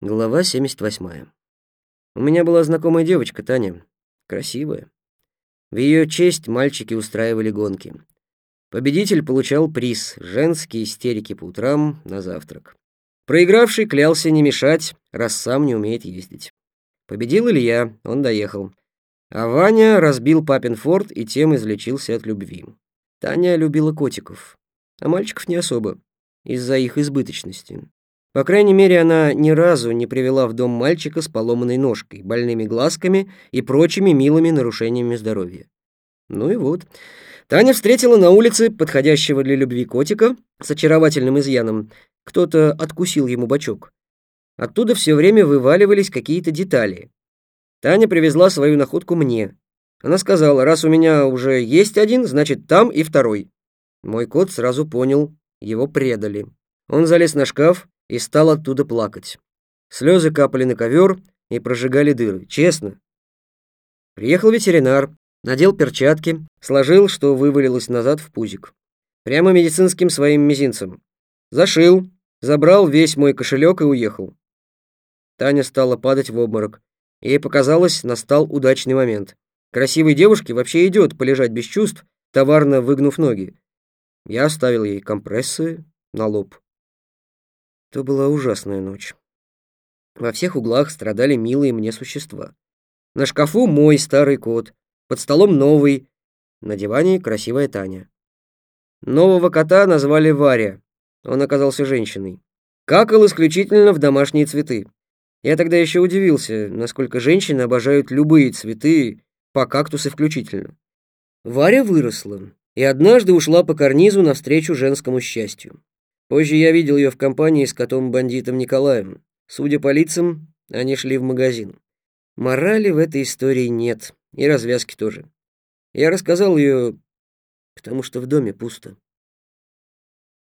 Глава 78. У меня была знакомая девочка, Таня. Красивая. В ее честь мальчики устраивали гонки. Победитель получал приз — женские истерики по утрам на завтрак. Проигравший клялся не мешать, раз сам не умеет ездить. Победил Илья, он доехал. А Ваня разбил папин форт и тем излечился от любви. Таня любила котиков, а мальчиков не особо, из-за их избыточности. По крайней мере, она ни разу не привела в дом мальчика с поломанной ножкой, больными глазками и прочими милыми нарушениями здоровья. Ну и вот. Таня встретила на улице подходящего для любви котика с очаровательным изъяном. Кто-то откусил ему бочок. Оттуда все время вываливались какие-то детали. Таня привезла свою находку мне. Она сказала, раз у меня уже есть один, значит, там и второй. Мой кот сразу понял, его предали. Он залез на шкаф, и стал оттуда плакать. Слезы капали на ковер и прожигали дыры. Честно. Приехал ветеринар, надел перчатки, сложил, что вывалилось назад в пузик. Прямо медицинским своим мизинцем. Зашил, забрал весь мой кошелек и уехал. Таня стала падать в обморок. Ей показалось, настал удачный момент. Красивой девушке вообще идет полежать без чувств, товарно выгнув ноги. Я оставил ей компрессы на лоб. То была ужасная ночь. Во всех углах страдали милые мне существа. На шкафу мой старый кот, под столом новый, на диване красивая Таня. Нового кота назвали Варя. Он оказался женщиной. Какал исключительно в домашние цветы. Я тогда еще удивился, насколько женщины обожают любые цветы, по кактусы включительно. Варя выросла и однажды ушла по карнизу навстречу женскому счастью. Позже я видел ее в компании с котом-бандитом Николаем. Судя по лицам, они шли в магазин. Морали в этой истории нет, и развязки тоже. Я рассказал ее, потому что в доме пусто.